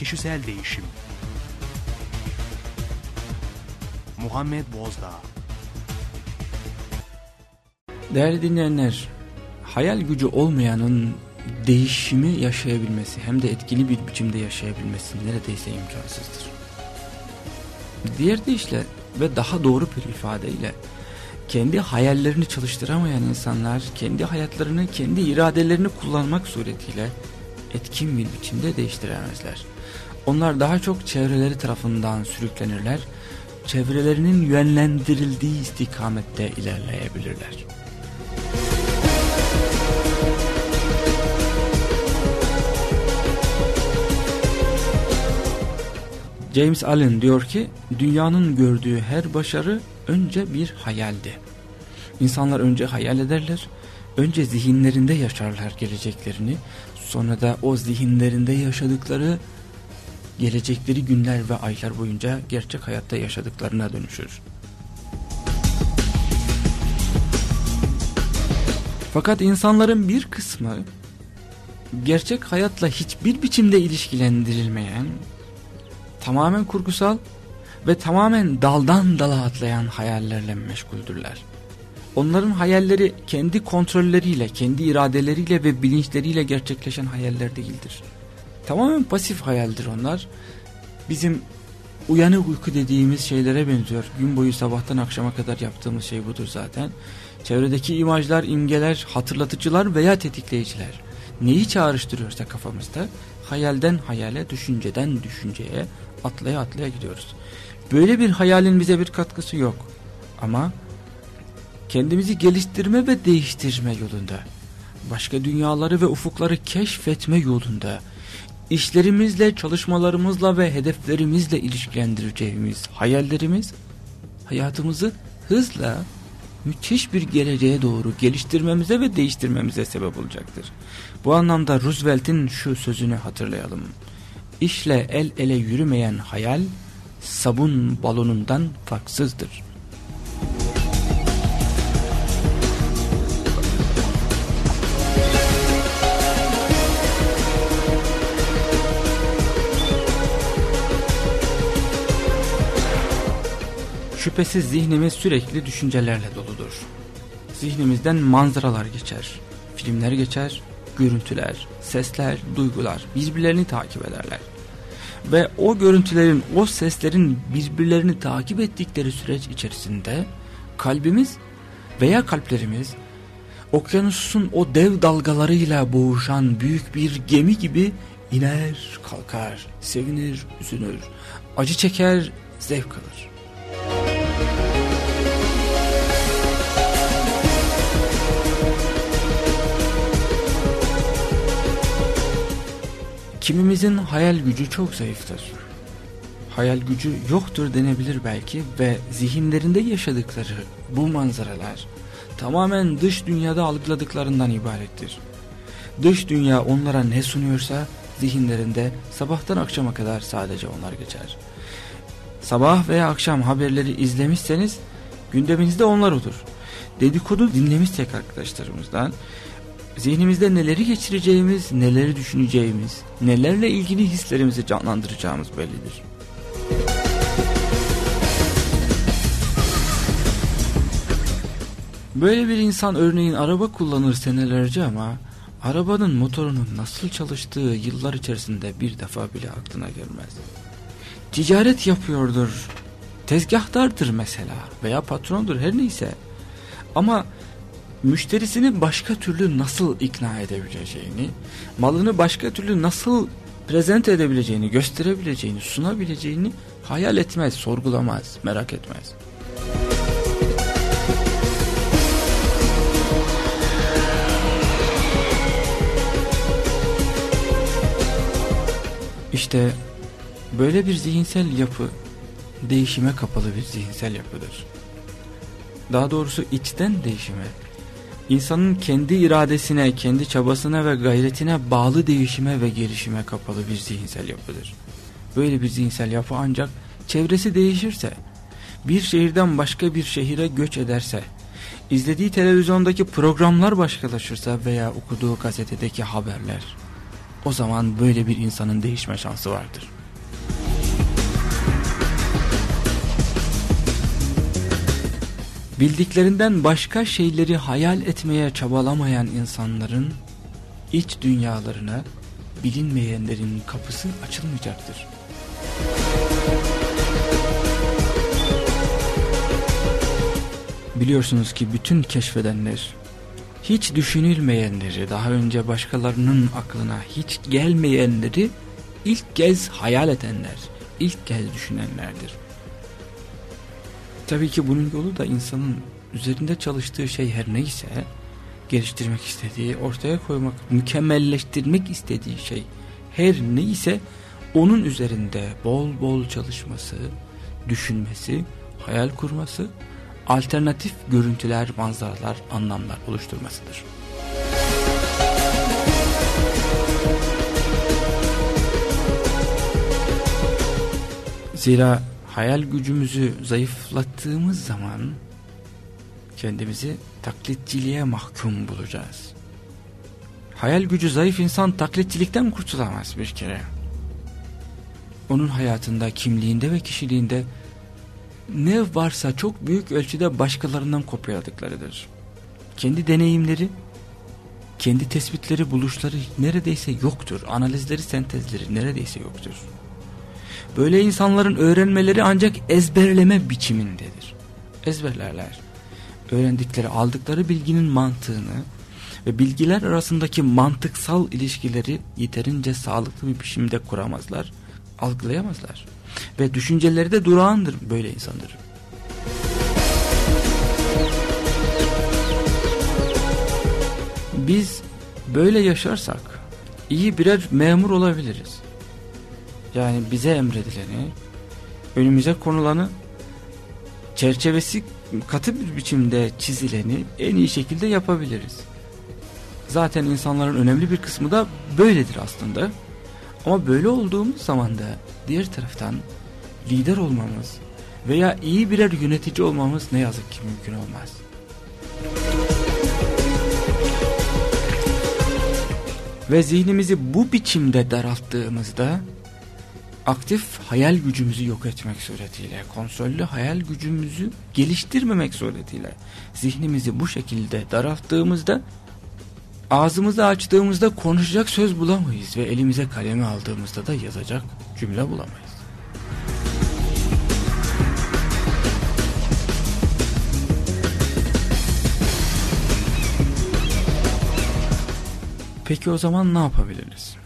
Kişisel Değişim Muhammed Bozdağ Değerli dinleyenler, hayal gücü olmayanın değişimi yaşayabilmesi hem de etkili bir biçimde yaşayabilmesi neredeyse imkansızdır. Diğer deyişle ve daha doğru bir ifadeyle kendi hayallerini çalıştıramayan insanlar kendi hayatlarını kendi iradelerini kullanmak suretiyle etkin bir biçimde değiştiremezler. Onlar daha çok çevreleri tarafından sürüklenirler, çevrelerinin yönlendirildiği istikamette ilerleyebilirler. James Allen diyor ki dünyanın gördüğü her başarı önce bir hayaldi. İnsanlar önce hayal ederler, önce zihinlerinde yaşarlar geleceklerini, sonra da o zihinlerinde yaşadıkları gelecekleri günler ve aylar boyunca gerçek hayatta yaşadıklarına dönüşür. Fakat insanların bir kısmı gerçek hayatla hiçbir biçimde ilişkilendirilmeyen tamamen kurgusal ve tamamen daldan dala atlayan hayallerle meşguldürler. Onların hayalleri kendi kontrolleriyle, kendi iradeleriyle ve bilinçleriyle gerçekleşen hayaller değildir. Tamamen pasif hayaldir onlar. Bizim uyanık uyku dediğimiz şeylere benziyor. Gün boyu sabahtan akşama kadar yaptığımız şey budur zaten. Çevredeki imajlar, imgeler, hatırlatıcılar veya tetikleyiciler. Neyi çağrıştırıyorsa kafamızda hayalden hayale, düşünceden düşünceye, atlaya atlaya gidiyoruz. Böyle bir hayalin bize bir katkısı yok. Ama kendimizi geliştirme ve değiştirme yolunda, başka dünyaları ve ufukları keşfetme yolunda, işlerimizle, çalışmalarımızla ve hedeflerimizle ilişkilendireceğimiz hayallerimiz, hayatımızı hızla, müthiş bir geleceğe doğru geliştirmemize ve değiştirmemize sebep olacaktır. Bu anlamda Roosevelt'in şu sözünü hatırlayalım. İşle el ele yürümeyen hayal sabun balonundan farksızdır. Şüphesiz zihnimiz sürekli düşüncelerle doludur. Zihnimizden manzaralar geçer, filmler geçer, görüntüler, sesler, duygular birbirlerini takip ederler. Ve o görüntülerin, o seslerin birbirlerini takip ettikleri süreç içerisinde kalbimiz veya kalplerimiz okyanusun o dev dalgalarıyla boğuşan büyük bir gemi gibi iner, kalkar, sevinir, üzülür, acı çeker, zevk alır. Kimimizin hayal gücü çok zayıftır. Hayal gücü yoktur denebilir belki ve zihinlerinde yaşadıkları bu manzaralar tamamen dış dünyada algıladıklarından ibarettir. Dış dünya onlara ne sunuyorsa zihinlerinde sabahtan akşama kadar sadece onlar geçer. Sabah veya akşam haberleri izlemişseniz gündeminizde onlar olur. Dedikodu dinlemişsek arkadaşlarımızdan zihnimizde neleri geçireceğimiz, neleri düşüneceğimiz, nelerle ilgili hislerimizi canlandıracağımız bellidir. Böyle bir insan örneğin araba kullanır senelerce ama arabanın motorunun nasıl çalıştığı yıllar içerisinde bir defa bile aklına gelmez. Ticaret yapıyordur, tezgahtardır mesela veya patrondur her neyse. Ama müşterisini başka türlü nasıl ikna edebileceğini, malını başka türlü nasıl prezent edebileceğini, gösterebileceğini, sunabileceğini hayal etmez, sorgulamaz, merak etmez. İşte böyle bir zihinsel yapı değişime kapalı bir zihinsel yapıdır. Daha doğrusu içten değişime, insanın kendi iradesine, kendi çabasına ve gayretine bağlı değişime ve gelişime kapalı bir zihinsel yapıdır. Böyle bir zihinsel yapı ancak çevresi değişirse, bir şehirden başka bir şehire göç ederse, izlediği televizyondaki programlar başkalaşırsa veya okuduğu gazetedeki haberler o zaman böyle bir insanın değişme şansı vardır. Bildiklerinden başka şeyleri hayal etmeye çabalamayan insanların iç dünyalarına bilinmeyenlerin kapısı açılmayacaktır. Biliyorsunuz ki bütün keşfedenler hiç düşünülmeyenleri, daha önce başkalarının aklına hiç gelmeyenleri ilk kez hayal edenler, ilk kez düşünenlerdir. Tabii ki bunun yolu da insanın üzerinde çalıştığı şey her neyse, geliştirmek istediği, ortaya koymak, mükemmelleştirmek istediği şey her neyse onun üzerinde bol bol çalışması, düşünmesi, hayal kurması alternatif görüntüler, manzaralar, anlamlar oluşturmasıdır. Zira hayal gücümüzü zayıflattığımız zaman kendimizi taklitçiliğe mahkum bulacağız. Hayal gücü zayıf insan taklitçilikten kurtulamaz bir kere. Onun hayatında, kimliğinde ve kişiliğinde ne varsa çok büyük ölçüde başkalarından kopyaladıklarıdır. Kendi deneyimleri, kendi tespitleri, buluşları neredeyse yoktur. Analizleri, sentezleri neredeyse yoktur. Böyle insanların öğrenmeleri ancak ezberleme biçimindedir. Ezberlerler. Öğrendikleri, aldıkları bilginin mantığını ve bilgiler arasındaki mantıksal ilişkileri yeterince sağlıklı bir biçimde kuramazlar, algılayamazlar. Ve düşünceleri de durağandır böyle insandır. Biz böyle yaşarsak iyi birer memur olabiliriz. Yani bize emredileni, önümüze konulanı, çerçevesi katı bir biçimde çizileni en iyi şekilde yapabiliriz. Zaten insanların önemli bir kısmı da böyledir aslında. Ama böyle olduğumuz zaman da diğer taraftan lider olmamız veya iyi birer yönetici olmamız ne yazık ki mümkün olmaz. Ve zihnimizi bu biçimde daralttığımızda aktif hayal gücümüzü yok etmek suretiyle, konsollü hayal gücümüzü geliştirmemek suretiyle zihnimizi bu şekilde daralttığımızda ağzımızı açtığımızda konuşacak söz bulamayız ve elimize kalemi aldığımızda da yazacak cümle bulamayız. Peki o zaman ne yapabiliriz?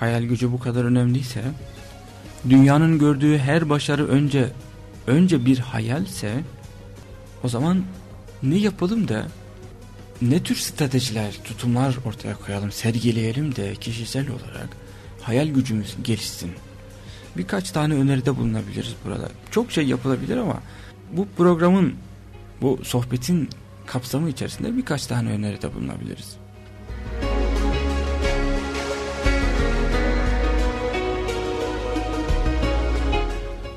Hayal gücü bu kadar önemliyse, dünyanın gördüğü her başarı önce önce bir hayalse, o zaman ne yapalım da ne tür stratejiler, tutumlar ortaya koyalım, sergileyelim de kişisel olarak hayal gücümüz gelişsin. Birkaç tane öneride bulunabiliriz burada. Çok şey yapılabilir ama bu programın, bu sohbetin kapsamı içerisinde birkaç tane öneride bulunabiliriz.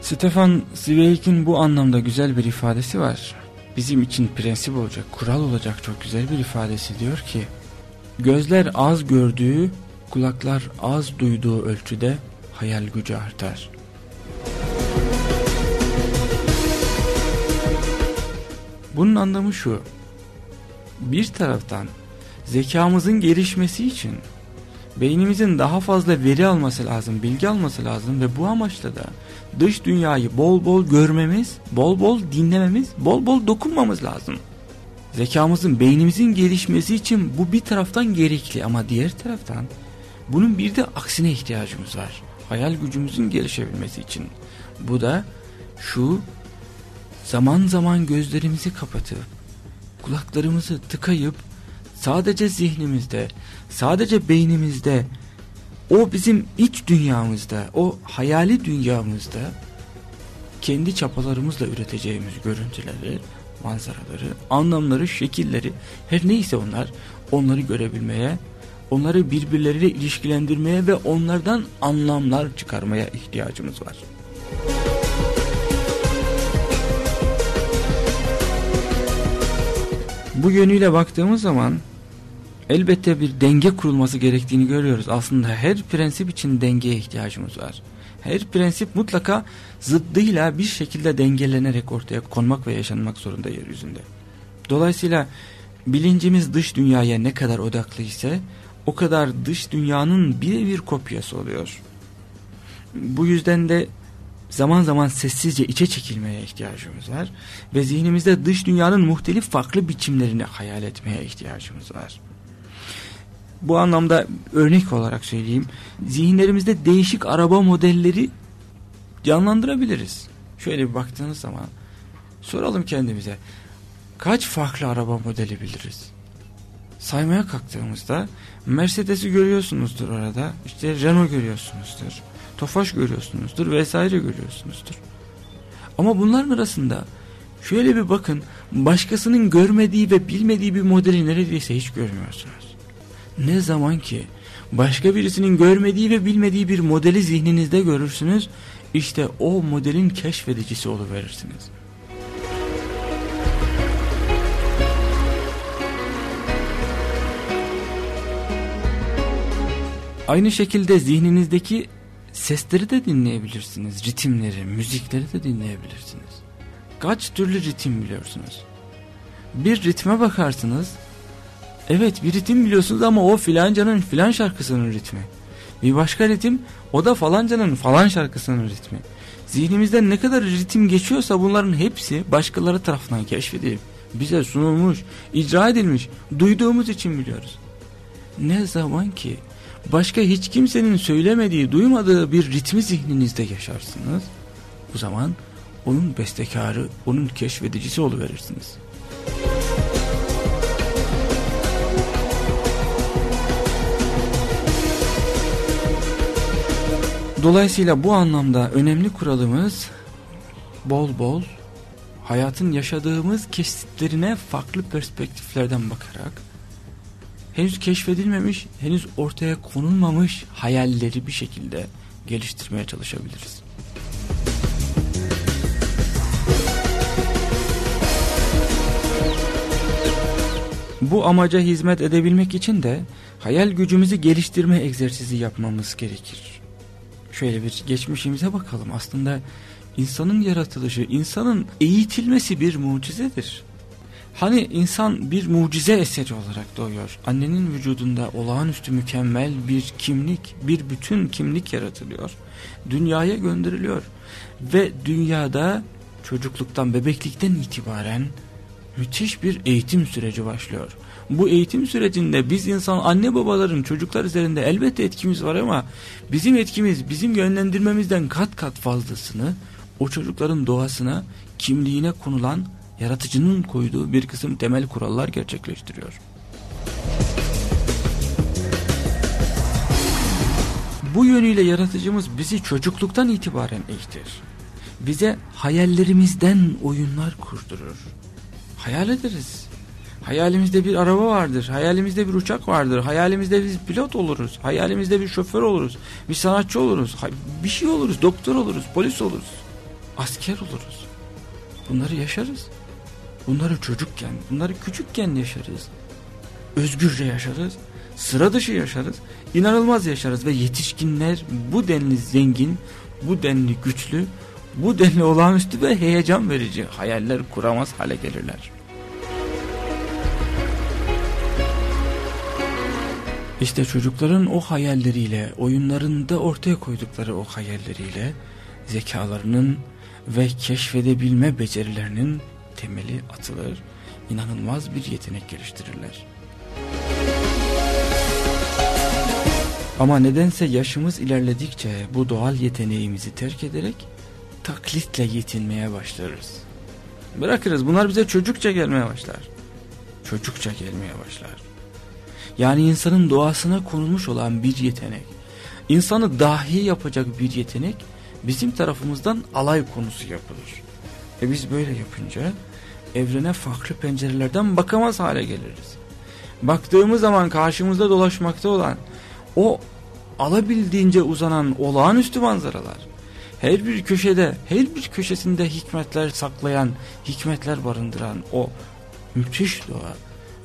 Stefan Zweig'in bu anlamda güzel bir ifadesi var. Bizim için prensip olacak, kural olacak çok güzel bir ifadesi diyor ki Gözler az gördüğü, kulaklar az duyduğu ölçüde hayal gücü artar. Bunun anlamı şu. Bir taraftan zekamızın gelişmesi için beynimizin daha fazla veri alması lazım, bilgi alması lazım ve bu amaçla da dış dünyayı bol bol görmemiz, bol bol dinlememiz, bol bol dokunmamız lazım. Zekamızın, beynimizin gelişmesi için bu bir taraftan gerekli ama diğer taraftan bunun bir de aksine ihtiyacımız var. Hayal gücümüzün gelişebilmesi için. Bu da şu zaman zaman gözlerimizi kapatıp kulaklarımızı tıkayıp sadece zihnimizde, sadece beynimizde o bizim iç dünyamızda, o hayali dünyamızda kendi çapalarımızla üreteceğimiz görüntüleri, manzaraları, anlamları, şekilleri her neyse onlar onları görebilmeye, onları birbirleriyle ilişkilendirmeye ve onlardan anlamlar çıkarmaya ihtiyacımız var. Bu yönüyle baktığımız zaman elbette bir denge kurulması gerektiğini görüyoruz. Aslında her prensip için dengeye ihtiyacımız var. Her prensip mutlaka zıddıyla bir şekilde dengelenerek ortaya konmak ve yaşanmak zorunda yeryüzünde. Dolayısıyla bilincimiz dış dünyaya ne kadar odaklı ise o kadar dış dünyanın birebir kopyası oluyor. Bu yüzden de zaman zaman sessizce içe çekilmeye ihtiyacımız var ve zihnimizde dış dünyanın muhtelif farklı biçimlerini hayal etmeye ihtiyacımız var. Bu anlamda örnek olarak söyleyeyim, zihinlerimizde değişik araba modelleri canlandırabiliriz. Şöyle bir baktığınız zaman soralım kendimize kaç farklı araba modeli biliriz? Saymaya kalktığımızda Mercedes'i görüyorsunuzdur orada, işte Renault görüyorsunuzdur. Tofaş görüyorsunuzdur vesaire görüyorsunuzdur. Ama bunların arasında şöyle bir bakın başkasının görmediği ve bilmediği bir modeli neredeyse hiç görmüyorsunuz. Ne zaman ki başka birisinin görmediği ve bilmediği bir modeli zihninizde görürsünüz işte o modelin keşfedicisi oluverirsiniz. Aynı şekilde zihninizdeki sesleri de dinleyebilirsiniz. Ritimleri, müzikleri de dinleyebilirsiniz. Kaç türlü ritim biliyorsunuz? Bir ritme bakarsınız. Evet bir ritim biliyorsunuz ama o filancanın filan şarkısının ritmi. Bir başka ritim o da falancanın falan şarkısının ritmi. Zihnimizden ne kadar ritim geçiyorsa bunların hepsi başkaları tarafından keşfedilip bize sunulmuş, icra edilmiş, duyduğumuz için biliyoruz. Ne zaman ki başka hiç kimsenin söylemediği, duymadığı bir ritmi zihninizde yaşarsınız. Bu zaman onun bestekarı, onun keşfedicisi oluverirsiniz. Dolayısıyla bu anlamda önemli kuralımız bol bol hayatın yaşadığımız kesitlerine farklı perspektiflerden bakarak henüz keşfedilmemiş, henüz ortaya konulmamış hayalleri bir şekilde geliştirmeye çalışabiliriz. Bu amaca hizmet edebilmek için de hayal gücümüzü geliştirme egzersizi yapmamız gerekir. Şöyle bir geçmişimize bakalım. Aslında insanın yaratılışı, insanın eğitilmesi bir mucizedir. Hani insan bir mucize eseri olarak doğuyor. Annenin vücudunda olağanüstü mükemmel bir kimlik, bir bütün kimlik yaratılıyor. Dünyaya gönderiliyor. Ve dünyada çocukluktan, bebeklikten itibaren müthiş bir eğitim süreci başlıyor. Bu eğitim sürecinde biz insan anne babaların çocuklar üzerinde elbette etkimiz var ama bizim etkimiz bizim yönlendirmemizden kat kat fazlasını o çocukların doğasına kimliğine konulan yaratıcının koyduğu bir kısım temel kurallar gerçekleştiriyor. Bu yönüyle yaratıcımız bizi çocukluktan itibaren eğitir. Bize hayallerimizden oyunlar kurdurur. Hayal ederiz. Hayalimizde bir araba vardır, hayalimizde bir uçak vardır, hayalimizde biz pilot oluruz, hayalimizde bir şoför oluruz, bir sanatçı oluruz, bir şey oluruz, doktor oluruz, polis oluruz, asker oluruz. Bunları yaşarız. Bunları çocukken, bunları küçükken yaşarız. Özgürce yaşarız, sıra dışı yaşarız, inanılmaz yaşarız ve yetişkinler bu denli zengin, bu denli güçlü, bu denli olağanüstü ve heyecan verici hayaller kuramaz hale gelirler. İşte çocukların o hayalleriyle, oyunlarında ortaya koydukları o hayalleriyle zekalarının ve keşfedebilme becerilerinin temeli atılır, inanılmaz bir yetenek geliştirirler. Ama nedense yaşımız ilerledikçe bu doğal yeteneğimizi terk ederek taklitle yetinmeye başlarız. Bırakırız bunlar bize çocukça gelmeye başlar. Çocukça gelmeye başlar. Yani insanın doğasına konulmuş olan bir yetenek, insanı dahi yapacak bir yetenek bizim tarafımızdan alay konusu yapılır. E biz böyle yapınca evrene farklı pencerelerden bakamaz hale geliriz. Baktığımız zaman karşımızda dolaşmakta olan o alabildiğince uzanan olağanüstü manzaralar, her bir köşede, her bir köşesinde hikmetler saklayan, hikmetler barındıran o müthiş doğa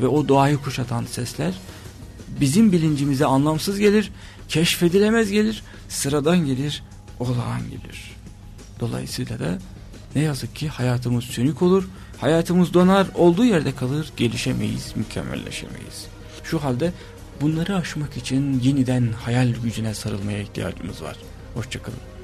ve o doğayı kuşatan sesler bizim bilincimize anlamsız gelir, keşfedilemez gelir, sıradan gelir, olağan gelir. Dolayısıyla da ne yazık ki hayatımız sönük olur, hayatımız donar, olduğu yerde kalır, gelişemeyiz, mükemmelleşemeyiz. Şu halde bunları aşmak için yeniden hayal gücüne sarılmaya ihtiyacımız var. Hoşçakalın.